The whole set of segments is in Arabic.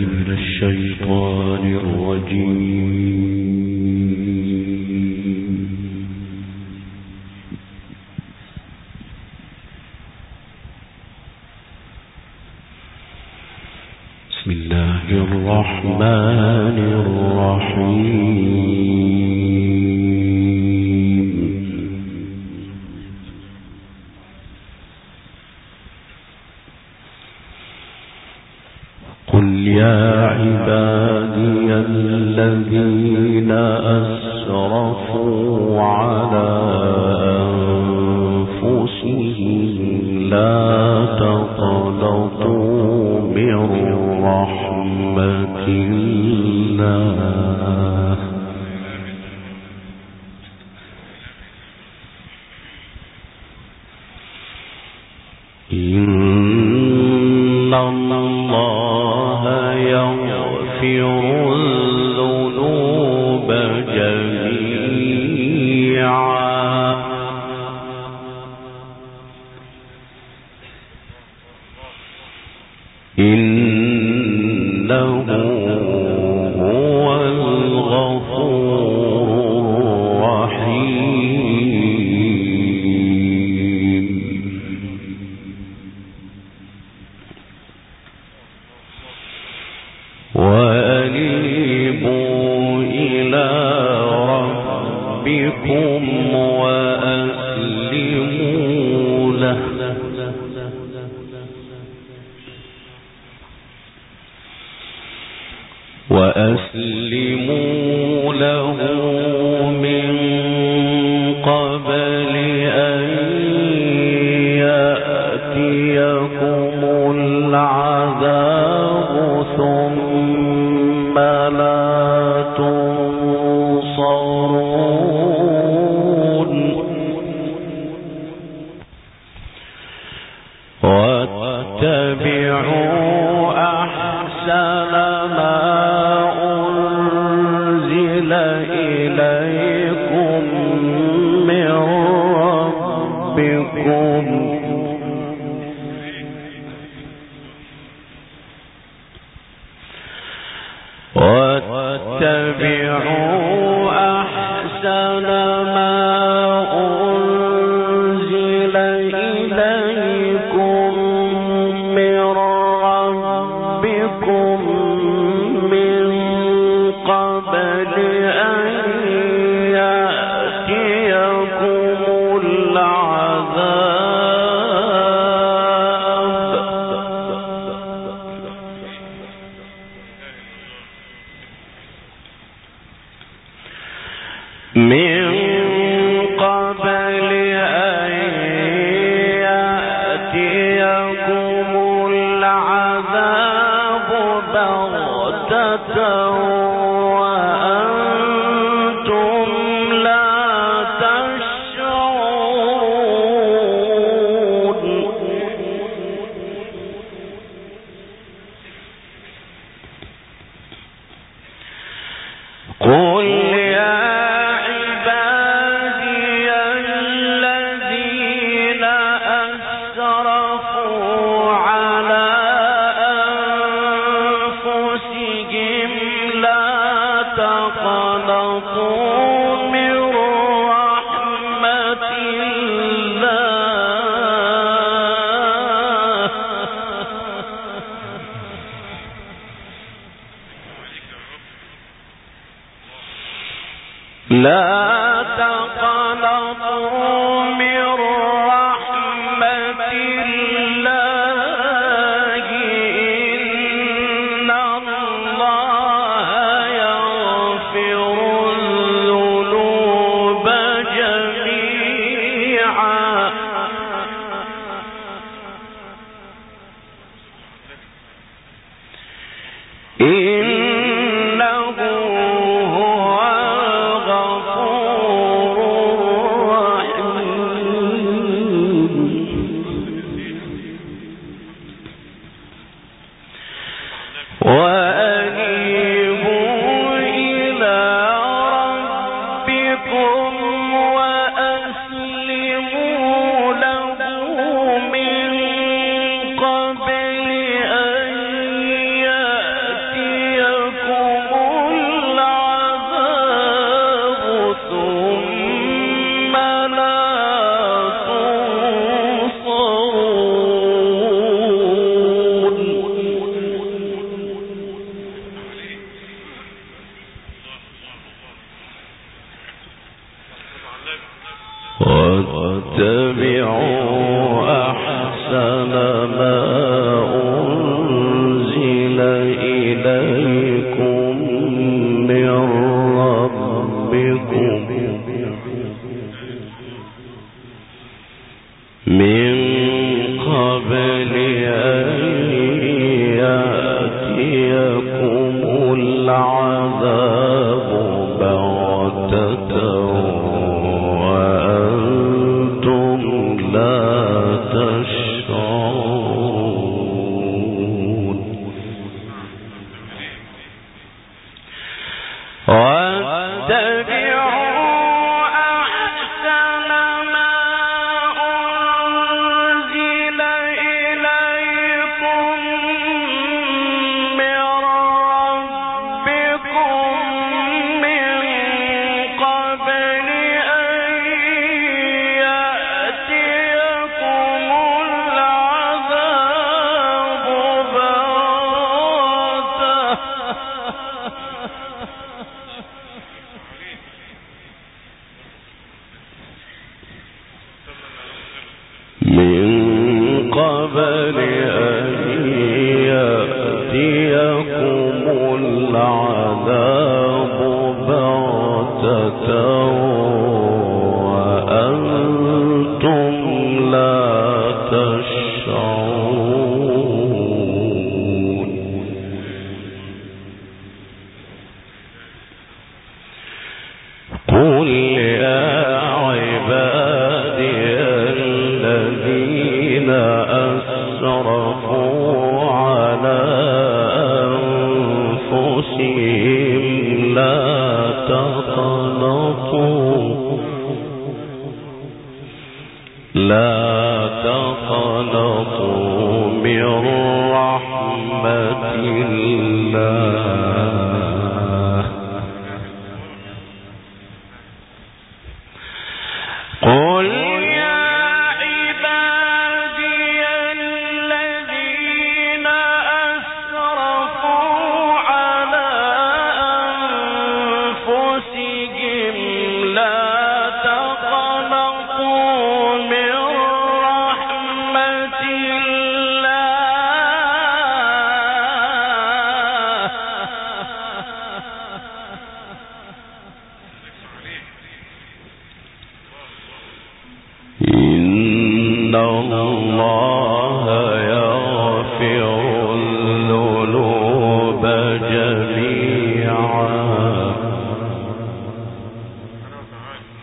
من الشيطان الرجيم. ربكم وأسلموا له. وأسلموا بغتة قبل أن يأتيكم العذاب.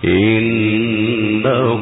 إنه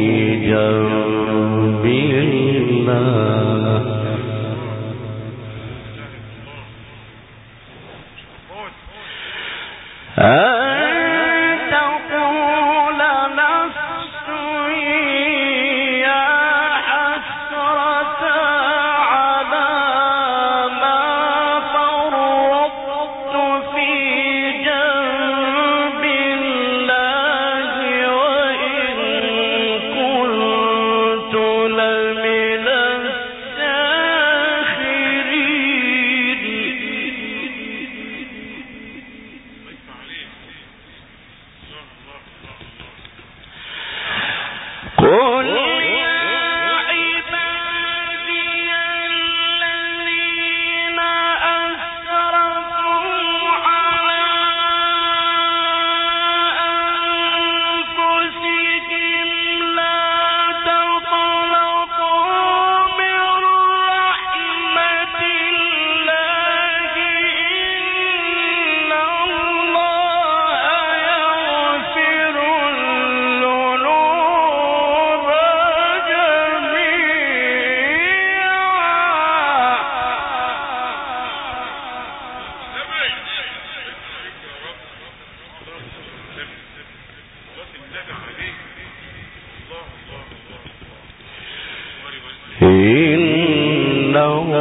إنه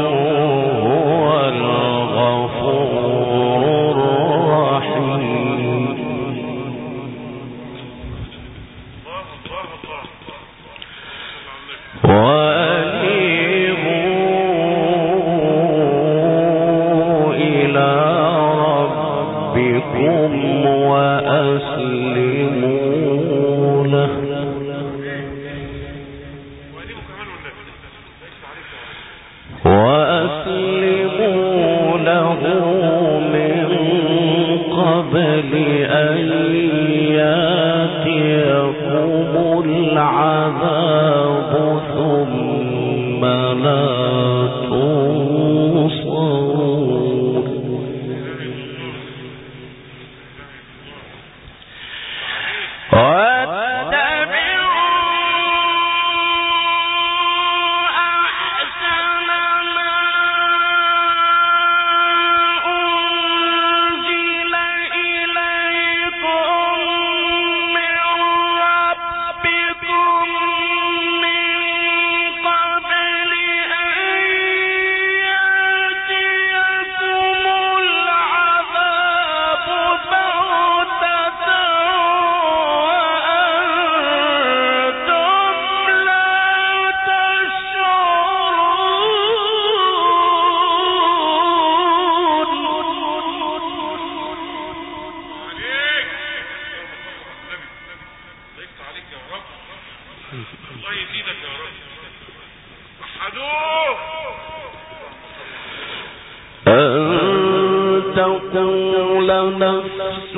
لنفس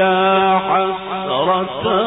يا حسرة.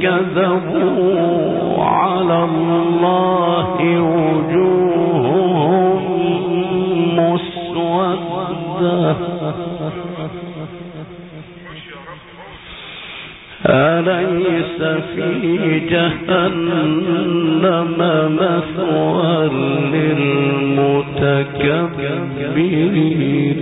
كذبوا على الله وجوههم مسودة. أليس في جهنم مثوى للمتكبرين؟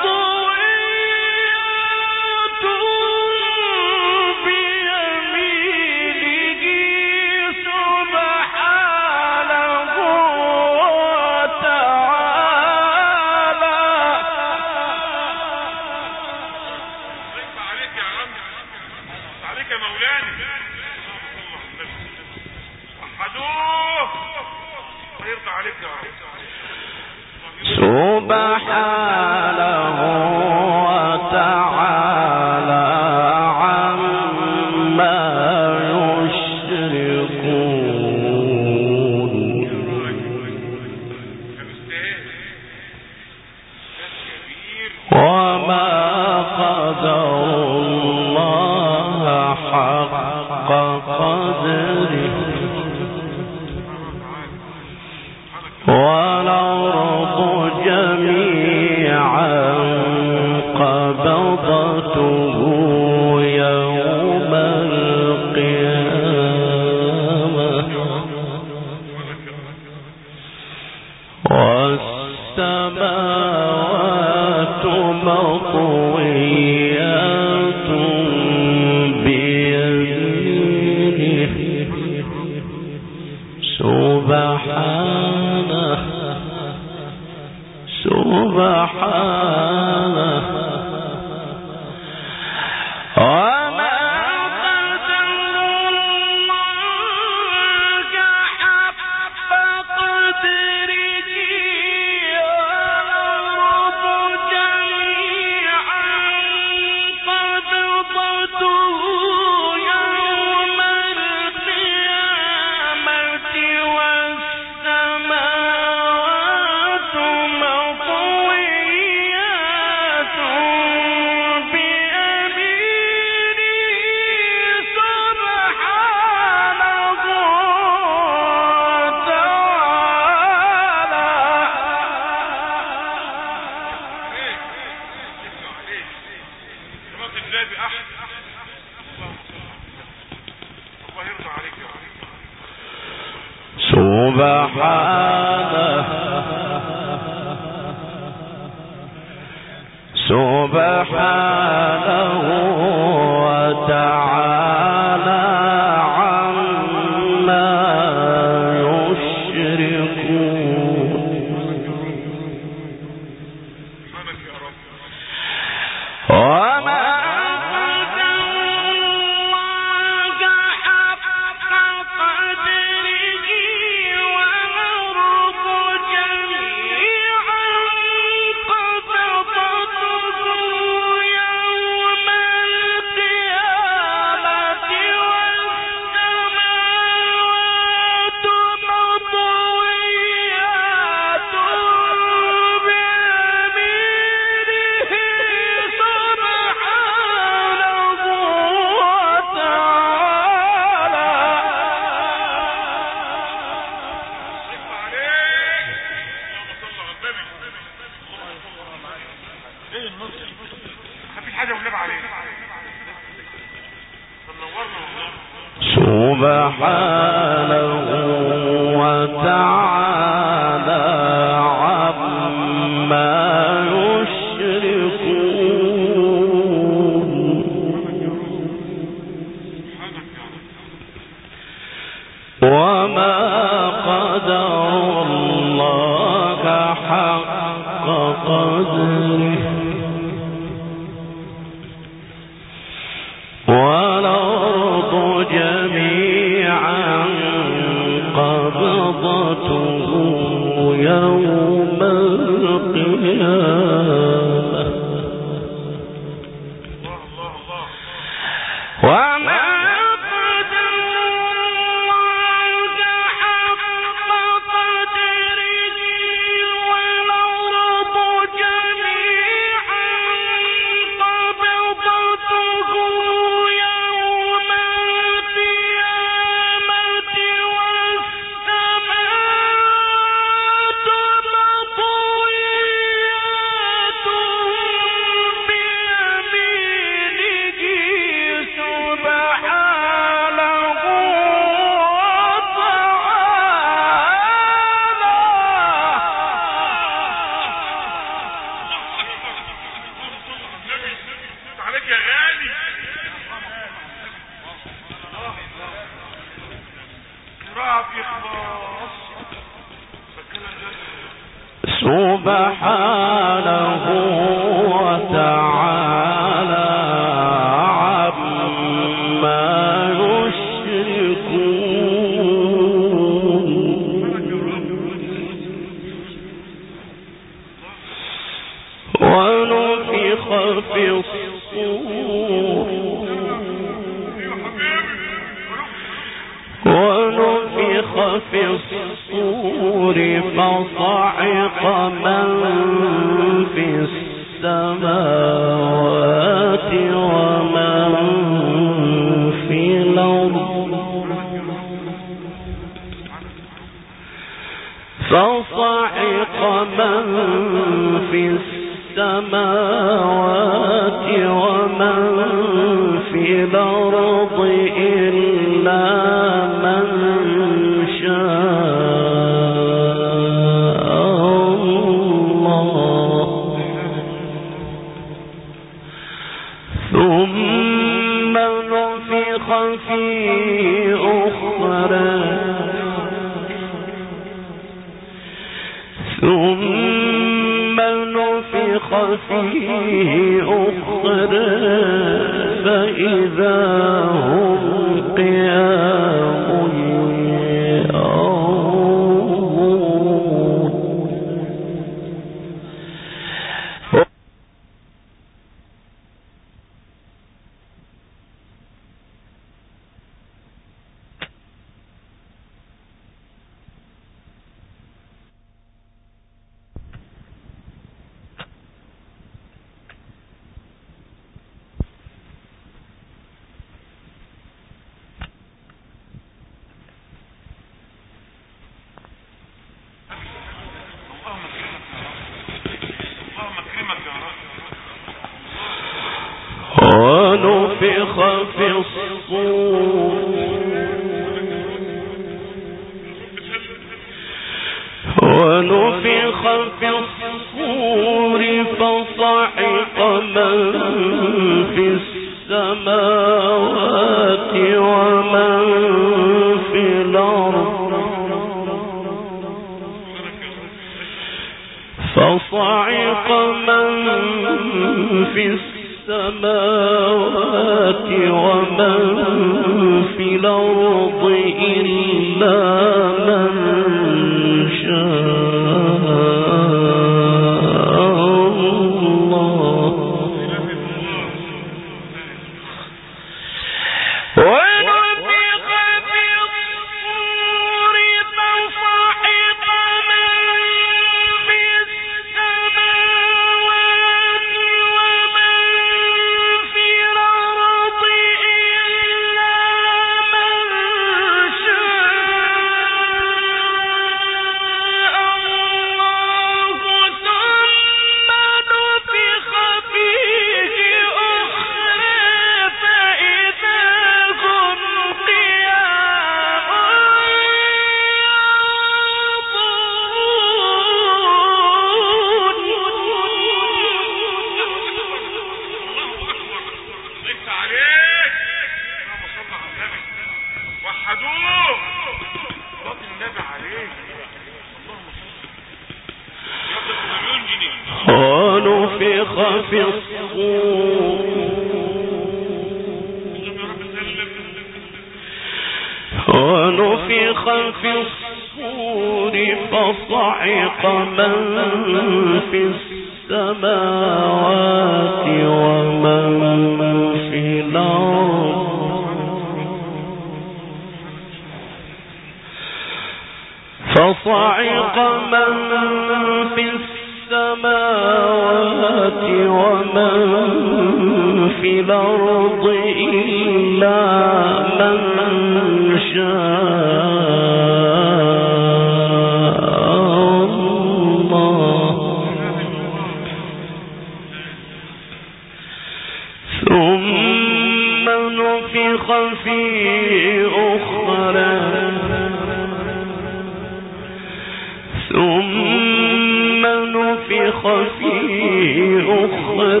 الصيخ أخر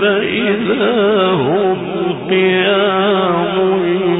فإذا هم قيام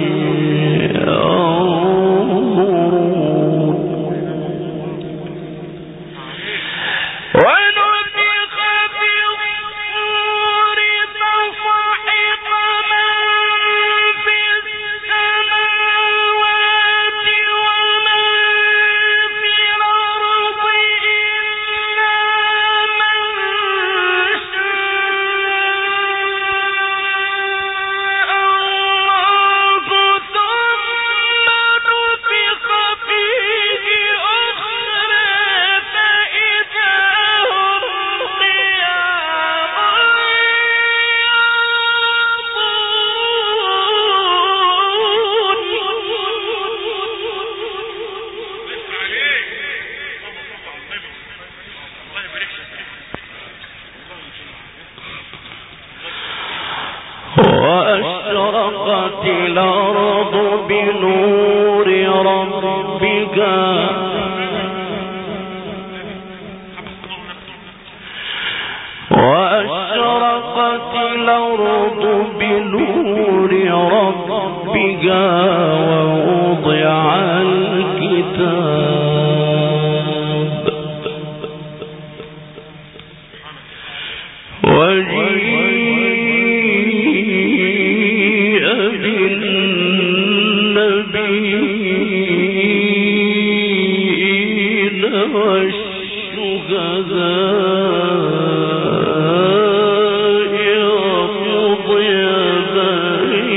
جزاء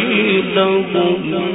مضي بينهم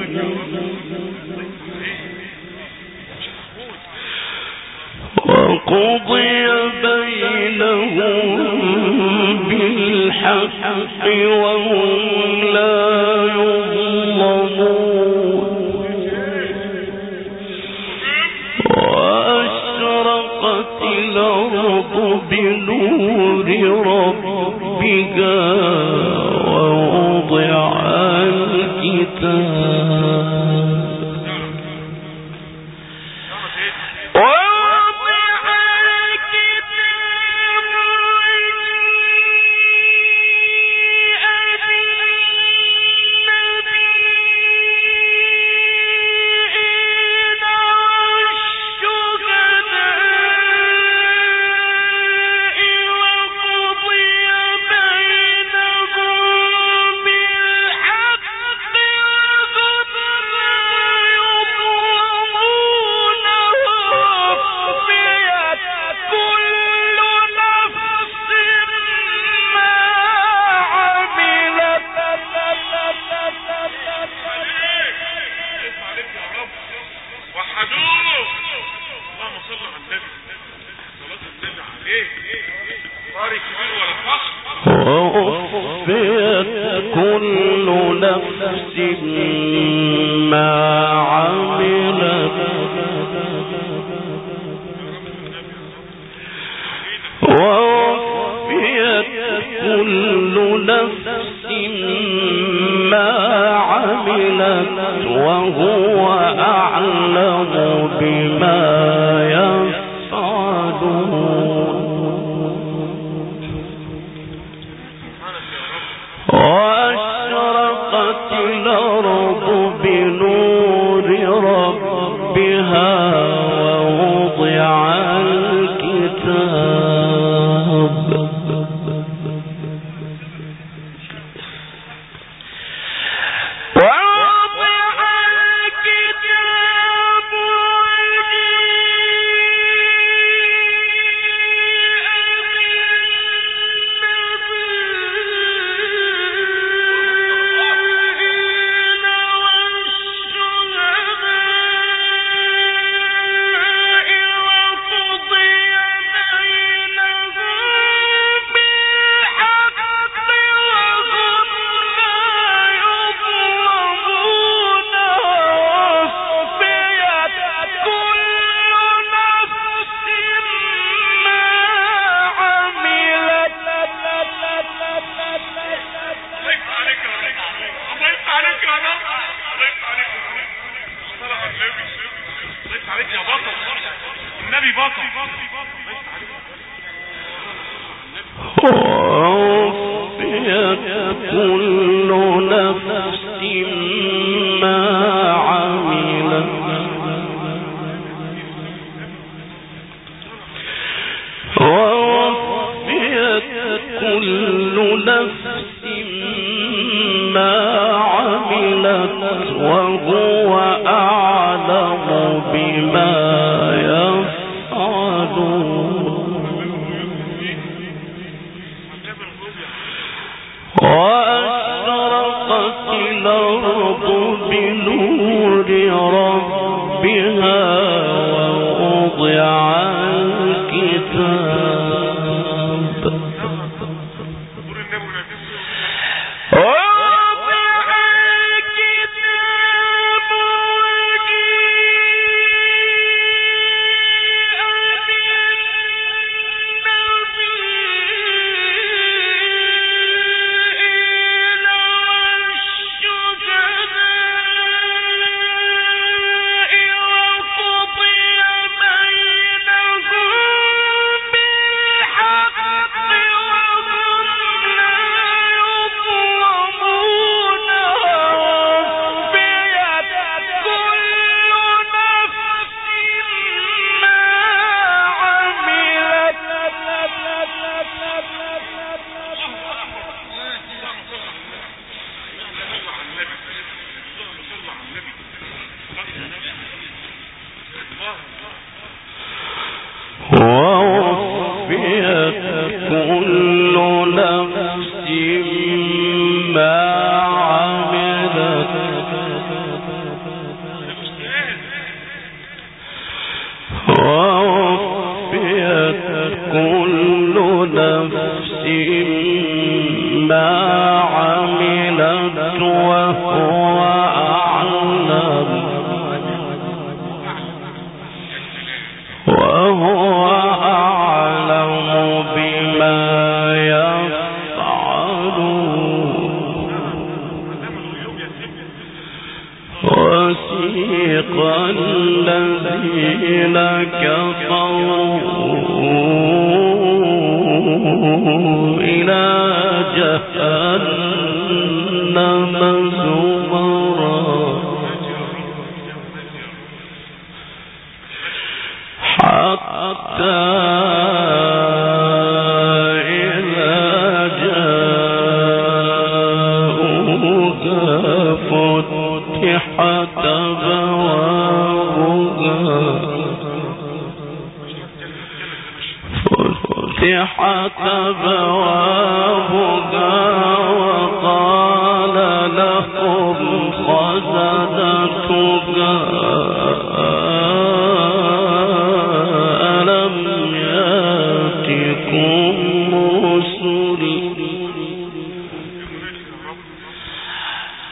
كل نفس ما عملت. poor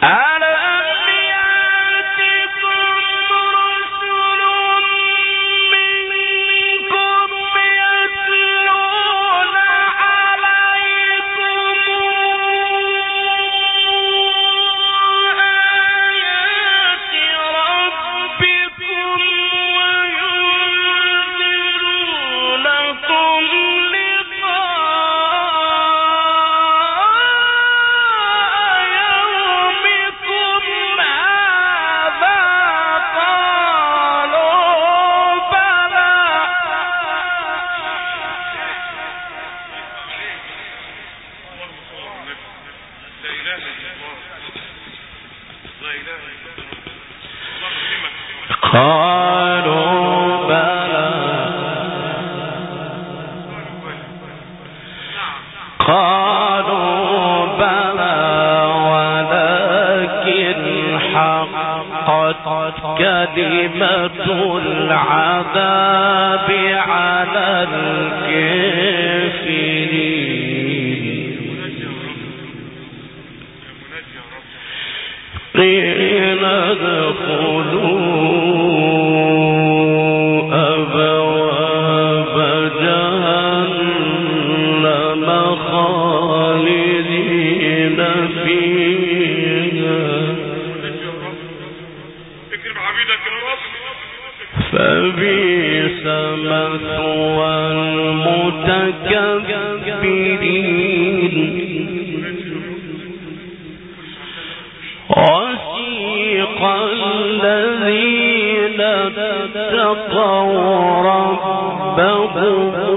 Ah! المتكبرين وسيق الذين اتقوا ربهم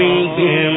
ربهم